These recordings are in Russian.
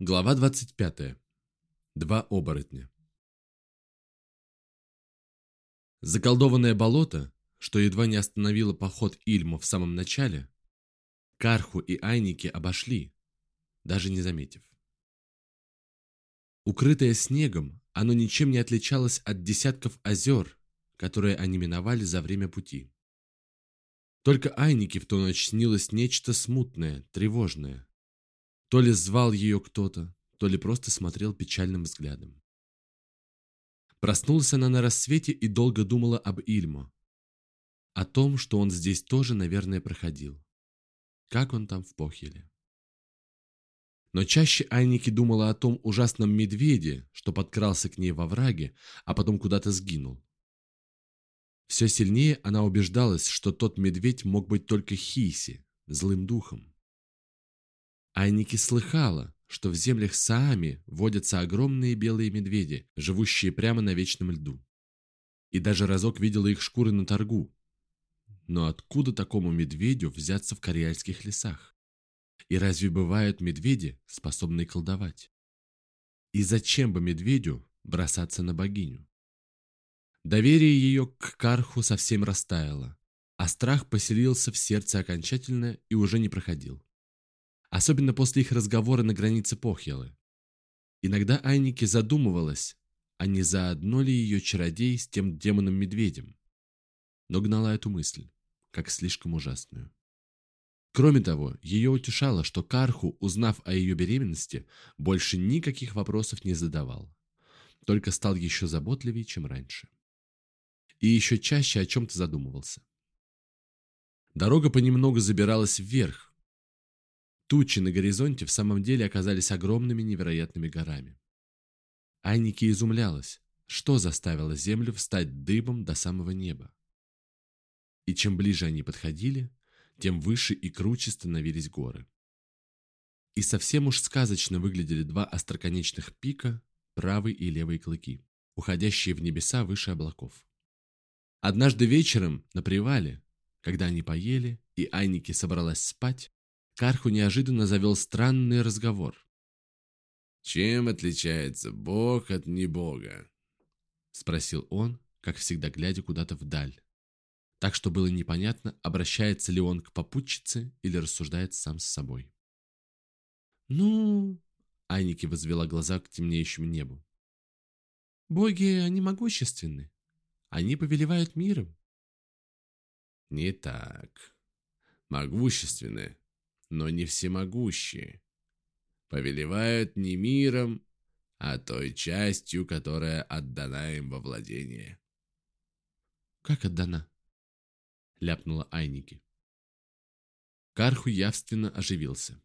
Глава 25. Два оборотня. Заколдованное болото, что едва не остановило поход Ильму в самом начале, Карху и Айники обошли, даже не заметив. Укрытое снегом, оно ничем не отличалось от десятков озер, которые они миновали за время пути. Только Айнике в ту ночь снилось нечто смутное, тревожное. То ли звал ее кто-то, то ли просто смотрел печальным взглядом. Проснулась она на рассвете и долго думала об Ильмо. О том, что он здесь тоже, наверное, проходил. Как он там в Похеле. Но чаще Айники думала о том ужасном медведе, что подкрался к ней во враге, а потом куда-то сгинул. Все сильнее она убеждалась, что тот медведь мог быть только Хиси, злым духом. Айники слыхала, что в землях Саами водятся огромные белые медведи, живущие прямо на вечном льду. И даже разок видела их шкуры на торгу. Но откуда такому медведю взяться в карьяльских лесах? И разве бывают медведи, способные колдовать? И зачем бы медведю бросаться на богиню? Доверие ее к Карху совсем растаяло, а страх поселился в сердце окончательно и уже не проходил особенно после их разговора на границе Похьелы. Иногда Айнике задумывалась, а не заодно ли ее чародей с тем демоном-медведем, но гнала эту мысль, как слишком ужасную. Кроме того, ее утешало, что Карху, узнав о ее беременности, больше никаких вопросов не задавал, только стал еще заботливее, чем раньше. И еще чаще о чем-то задумывался. Дорога понемногу забиралась вверх, Тучи на горизонте в самом деле оказались огромными невероятными горами. Айники изумлялась, что заставило землю встать дыбом до самого неба. И чем ближе они подходили, тем выше и круче становились горы. И совсем уж сказочно выглядели два остроконечных пика, правый и левый клыки, уходящие в небеса выше облаков. Однажды вечером на привале, когда они поели, и Айники собралась спать, Карху неожиданно завел странный разговор. «Чем отличается Бог от небога?» Спросил он, как всегда глядя куда-то вдаль. Так что было непонятно, обращается ли он к попутчице или рассуждает сам с собой. «Ну...» — Айники возвела глаза к темнеющему небу. «Боги, они могущественны. Они повелевают миром». «Не так. Могущественны, но не всемогущие. Повелевают не миром, а той частью, которая отдана им во владение. «Как отдана?» — ляпнула Айники. Карху явственно оживился.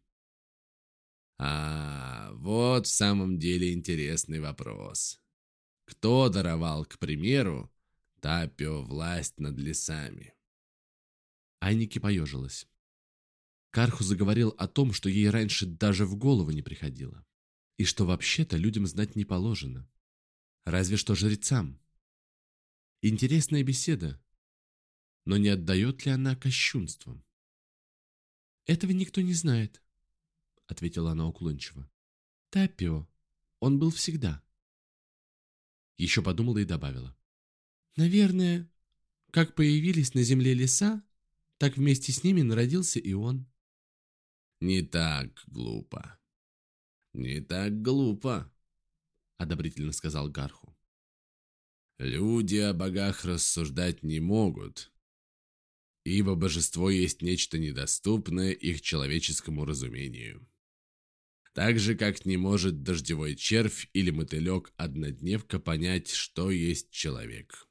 «А, вот в самом деле интересный вопрос. Кто даровал, к примеру, Тапио власть над лесами?» Айники поежилась. Карху заговорил о том, что ей раньше даже в голову не приходило. И что вообще-то людям знать не положено. Разве что жрецам. Интересная беседа. Но не отдает ли она кощунством? «Этого никто не знает», — ответила она уклончиво. «Тапио. Он был всегда». Еще подумала и добавила. «Наверное, как появились на земле леса, так вместе с ними народился и он». Не так глупо. Не так глупо, одобрительно сказал Гарху. Люди о богах рассуждать не могут, ибо божество есть нечто недоступное их человеческому разумению. Так же, как не может дождевой червь или мотылек-однодневка понять, что есть человек.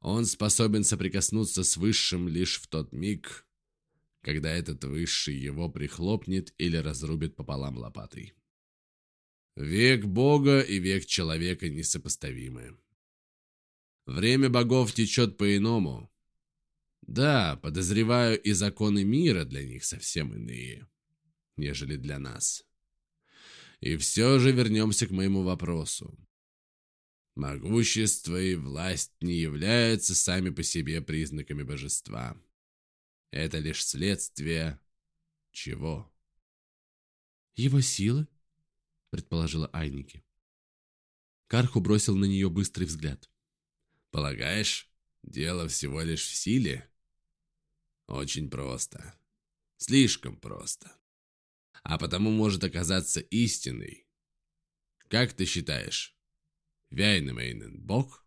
Он способен соприкоснуться с Высшим лишь в тот миг, когда этот высший его прихлопнет или разрубит пополам лопатой. Век Бога и век человека несопоставимы. Время богов течет по-иному. Да, подозреваю, и законы мира для них совсем иные, нежели для нас. И все же вернемся к моему вопросу. Могущество и власть не являются сами по себе признаками божества. Это лишь следствие чего? Его силы, предположила Айники. Карху бросил на нее быстрый взгляд. «Полагаешь, дело всего лишь в силе?» «Очень просто. Слишком просто. А потому может оказаться истиной. Как ты считаешь, Вяйнемейнен бог?»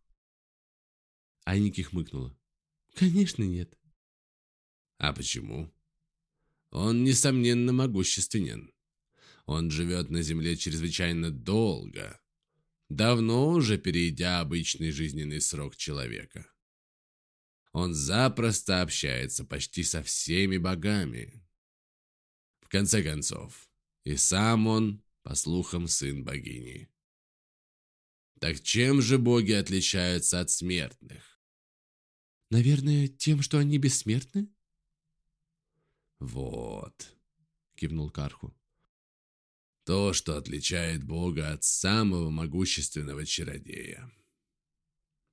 Айники хмыкнула. «Конечно нет». «А почему?» «Он, несомненно, могущественен. Он живет на Земле чрезвычайно долго, давно уже перейдя обычный жизненный срок человека. Он запросто общается почти со всеми богами. В конце концов, и сам он, по слухам, сын богини. Так чем же боги отличаются от смертных? Наверное, тем, что они бессмертны? Вот, кивнул Карху. То, что отличает Бога от самого могущественного чародея.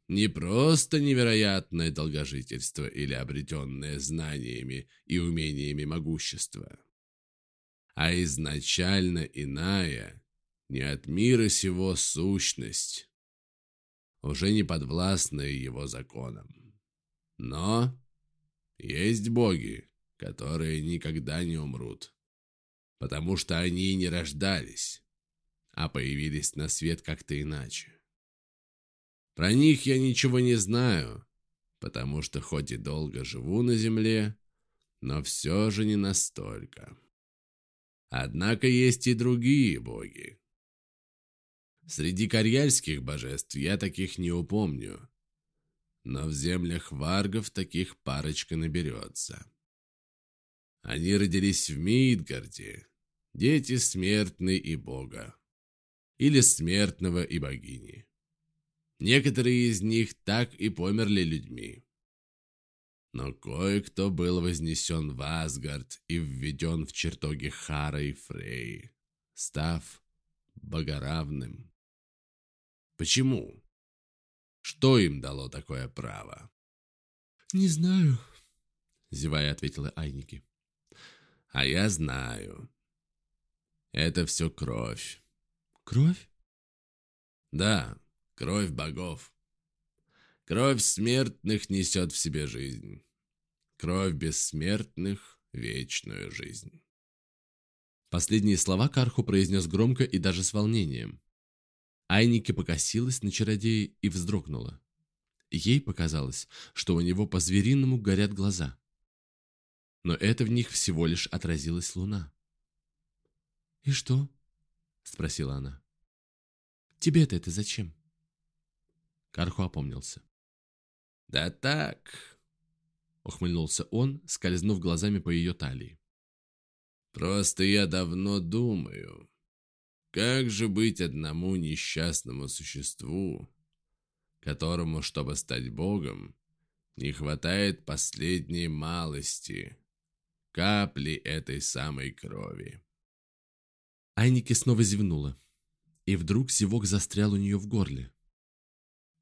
Не просто невероятное долгожительство или обретенное знаниями и умениями могущество, а изначально иная, не от мира сего сущность, уже не подвластная его законам. Но есть боги, которые никогда не умрут потому что они не рождались, а появились на свет как-то иначе. Про них я ничего не знаю, потому что хоть и долго живу на земле, но все же не настолько. Однако есть и другие боги. Среди карьяльских божеств я таких не упомню, но в землях варгов таких парочка наберется. Они родились в Мидгарде, дети смертны и бога. Или смертного и богини. Некоторые из них так и померли людьми. Но кое-кто был вознесен в Асгард и введен в чертоги Хара и Фрей, став богоравным. Почему? Что им дало такое право? «Не знаю», — зевая ответила Айники. «А я знаю. Это все кровь. Кровь? Да, кровь богов. Кровь смертных несет в себе жизнь. Кровь бессмертных — вечную жизнь. Последние слова Карху произнес громко и даже с волнением. Айники покосилась на чародея и вздрогнула. Ей показалось, что у него по-звериному горят глаза. Но это в них всего лишь отразилась луна. «И что?» — спросила она. «Тебе-то это зачем?» Карху опомнился. «Да так», — ухмыльнулся он, скользнув глазами по ее талии. «Просто я давно думаю, как же быть одному несчастному существу, которому, чтобы стать Богом, не хватает последней малости, капли этой самой крови. Айники снова зевнула. И вдруг зевок застрял у нее в горле.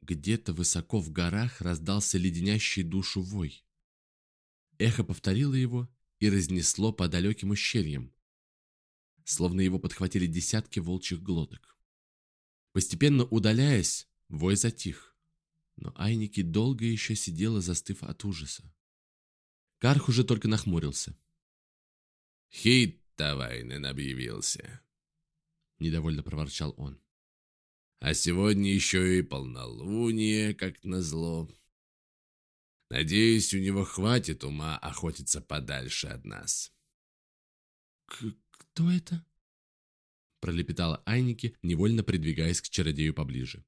Где-то высоко в горах раздался леденящий душу вой. Эхо повторило его и разнесло по далеким ущельям, словно его подхватили десятки волчьих глоток. Постепенно удаляясь, вой затих, но Айники долго еще сидела, застыв от ужаса. Карх уже только нахмурился. «Хит Тавайнен объявился», — недовольно проворчал он. «А сегодня еще и полнолуние, как назло. Надеюсь, у него хватит ума охотиться подальше от нас». «Кто это?» — пролепетала Айники, невольно придвигаясь к чародею поближе.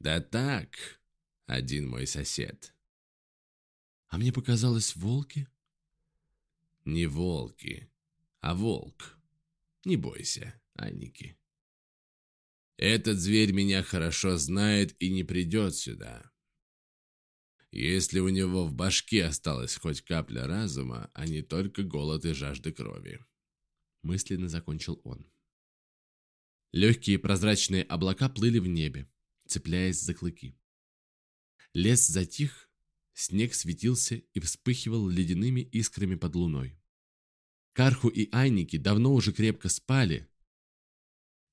«Да так, один мой сосед». «А мне показалось, волки?» «Не волки, а волк». Не бойся, Анники. Этот зверь меня хорошо знает и не придет сюда. Если у него в башке осталась хоть капля разума, а не только голод и жажда крови. Мысленно закончил он. Легкие прозрачные облака плыли в небе, цепляясь за клыки. Лес затих, снег светился и вспыхивал ледяными искрами под луной. Карху и Айники давно уже крепко спали,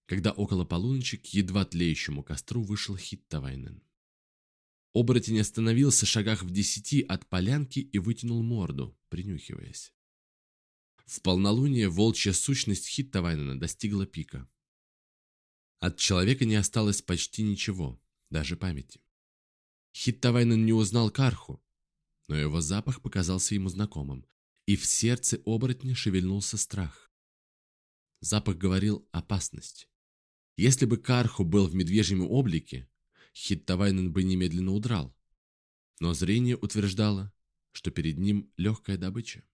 когда около полуночи к едва тлеющему костру вышел Хиттавайнен. Оборотень остановился в шагах в десяти от полянки и вытянул морду, принюхиваясь. В полнолуние волчья сущность Хиттавайнена достигла пика. От человека не осталось почти ничего, даже памяти. Хиттавайнен не узнал Карху, но его запах показался ему знакомым, и в сердце оборотня шевельнулся страх. Запах говорил «опасность». Если бы Карху был в медвежьем облике, Хиттавайнен бы немедленно удрал. Но зрение утверждало, что перед ним легкая добыча.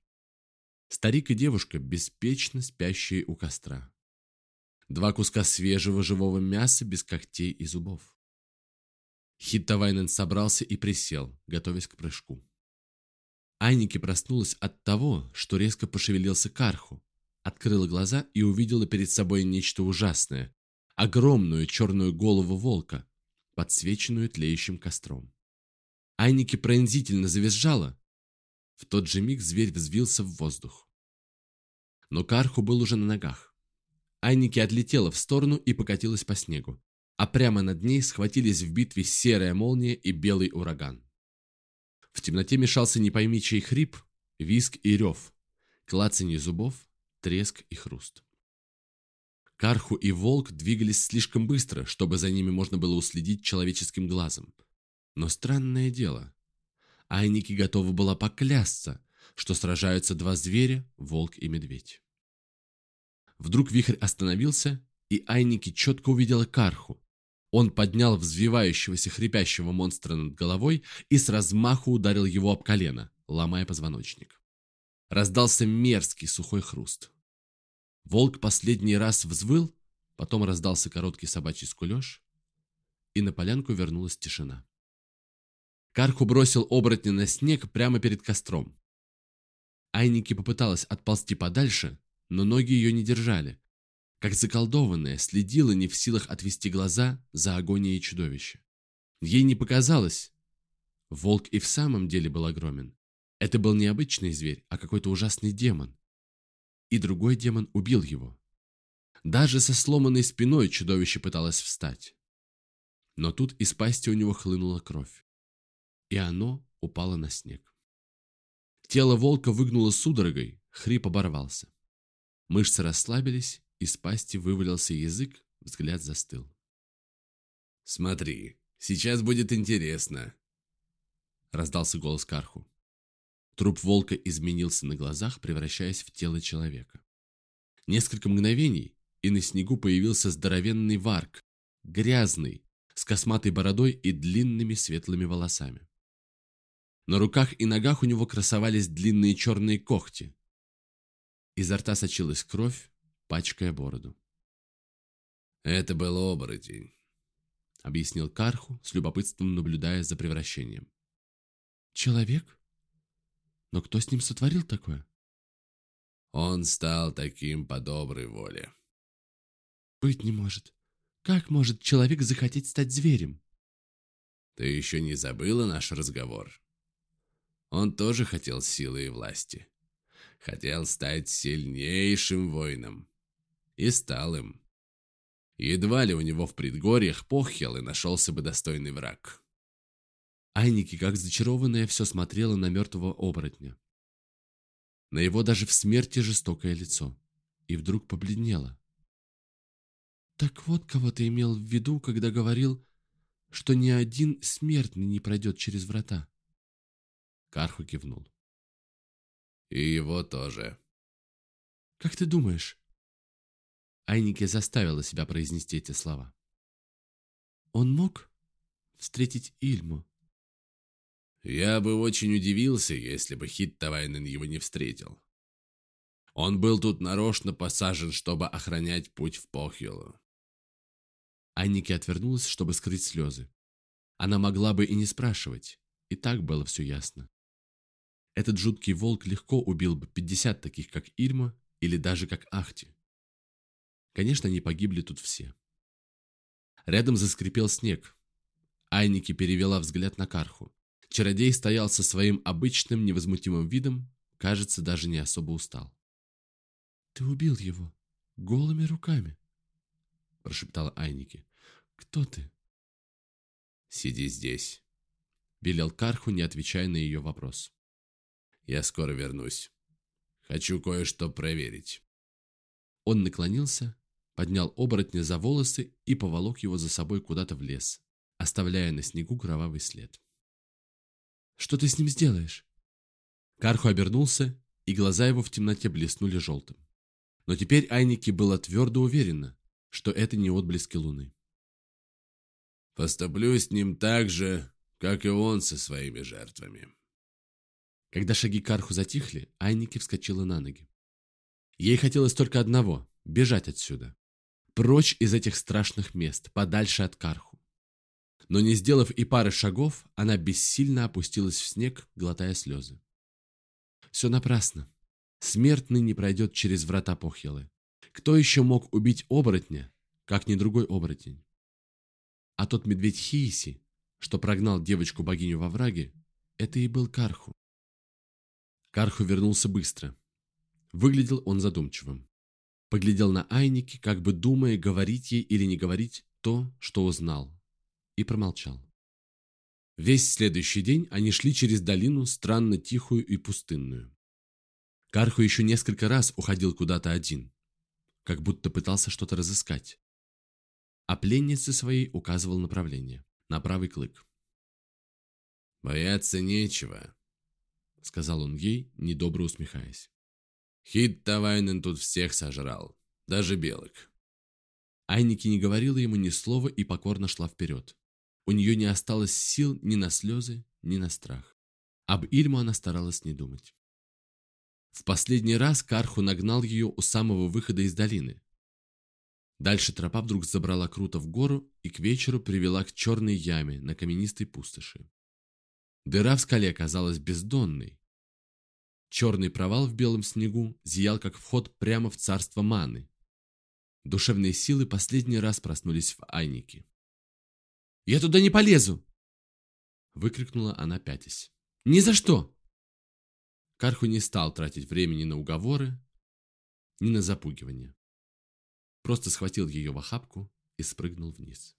Старик и девушка, беспечно спящие у костра. Два куска свежего живого мяса без когтей и зубов. Хиттавайнен собрался и присел, готовясь к прыжку. Айники проснулась от того, что резко пошевелился Карху, открыла глаза и увидела перед собой нечто ужасное, огромную черную голову волка, подсвеченную тлеющим костром. Айники пронзительно завизжала. В тот же миг зверь взвился в воздух. Но Карху был уже на ногах. Айники отлетела в сторону и покатилась по снегу, а прямо над ней схватились в битве серая молния и белый ураган. В темноте мешался не пойми чей хрип, виск и рев, клацанье зубов, треск и хруст. Карху и волк двигались слишком быстро, чтобы за ними можно было уследить человеческим глазом. Но странное дело. Айники готова была поклясться, что сражаются два зверя, волк и медведь. Вдруг вихрь остановился, и Айники четко увидела Карху. Он поднял взвивающегося хрипящего монстра над головой и с размаху ударил его об колено, ломая позвоночник. Раздался мерзкий сухой хруст. Волк последний раз взвыл, потом раздался короткий собачий скулеж, и на полянку вернулась тишина. Карху бросил оборотня на снег прямо перед костром. Айники попыталась отползти подальше, но ноги ее не держали. Как заколдованная, следила не в силах отвести глаза за агонией чудовища. Ей не показалось. Волк и в самом деле был огромен. Это был не обычный зверь, а какой-то ужасный демон и другой демон убил его. Даже со сломанной спиной чудовище пыталось встать. Но тут из пасти у него хлынула кровь, и оно упало на снег. Тело волка выгнуло судорогой, хрип оборвался. Мышцы расслабились, из пасти вывалился язык, взгляд застыл. «Смотри, сейчас будет интересно», — раздался голос Карху. Труп волка изменился на глазах, превращаясь в тело человека. Несколько мгновений, и на снегу появился здоровенный варк, грязный, с косматой бородой и длинными светлыми волосами. На руках и ногах у него красовались длинные черные когти. Изо рта сочилась кровь, пачкая бороду. «Это был оборотень», — объяснил Карху, с любопытством наблюдая за превращением. «Человек?» Но кто с ним сотворил такое? Он стал таким по доброй воле. Быть не может. Как может человек захотеть стать зверем? Ты еще не забыла наш разговор? Он тоже хотел силы и власти. Хотел стать сильнейшим воином. И стал им. Едва ли у него в предгорьях похел и нашелся бы достойный враг. Айники, как зачарованная, все смотрела на мертвого оборотня. На его даже в смерти жестокое лицо. И вдруг побледнело. «Так вот, кого ты имел в виду, когда говорил, что ни один смертный не пройдет через врата?» Карху кивнул. «И его тоже». «Как ты думаешь?» Айники заставила себя произнести эти слова. «Он мог встретить Ильму?» Я бы очень удивился, если бы Хиттавайнен его не встретил. Он был тут нарочно посажен, чтобы охранять путь в Похилу. Анники отвернулась, чтобы скрыть слезы. Она могла бы и не спрашивать, и так было все ясно. Этот жуткий волк легко убил бы 50 таких, как Ирма, или даже как Ахти. Конечно, они погибли тут все. Рядом заскрипел снег. Айники перевела взгляд на Карху. Чародей стоял со своим обычным невозмутимым видом, кажется, даже не особо устал. «Ты убил его голыми руками». – прошептала Айники. «Кто ты?» «Сиди здесь», – велел Карху, не отвечая на ее вопрос. «Я скоро вернусь. Хочу кое-что проверить». Он наклонился, поднял оборотня за волосы и поволок его за собой куда-то в лес, оставляя на снегу кровавый след. «Что ты с ним сделаешь?» Карху обернулся, и глаза его в темноте блеснули желтым. Но теперь Айники была твердо уверена, что это не отблески луны. «Поступлю с ним так же, как и он со своими жертвами». Когда шаги Карху затихли, Айники вскочила на ноги. Ей хотелось только одного – бежать отсюда. Прочь из этих страшных мест, подальше от Карху. Но не сделав и пары шагов, она бессильно опустилась в снег, глотая слезы. Все напрасно. Смертный не пройдет через врата Похелы. Кто еще мог убить оборотня, как не другой оборотень? А тот медведь Хииси, что прогнал девочку-богиню во враге, это и был Карху. Карху вернулся быстро. Выглядел он задумчивым. Поглядел на Айники, как бы думая, говорить ей или не говорить то, что узнал, и промолчал. Весь следующий день они шли через долину, странно тихую и пустынную. Карху еще несколько раз уходил куда-то один, как будто пытался что-то разыскать. А пленнице своей указывал направление, на правый клык. «Бояться нечего», — сказал он ей, недобро усмехаясь. Хит Тавайнен тут всех сожрал, даже белок. Айники не говорила ему ни слова и покорно шла вперед. У нее не осталось сил ни на слезы, ни на страх. Об Ильму она старалась не думать. В последний раз Карху нагнал ее у самого выхода из долины. Дальше тропа вдруг забрала круто в гору и к вечеру привела к черной яме на каменистой пустоши. Дыра в скале казалась бездонной, Черный провал в белом снегу зиял, как вход прямо в царство маны. Душевные силы последний раз проснулись в Айнике. «Я туда не полезу!» Выкрикнула она пятясь. «Ни за что!» Карху не стал тратить времени на уговоры, ни на запугивание. Просто схватил ее в охапку и спрыгнул вниз.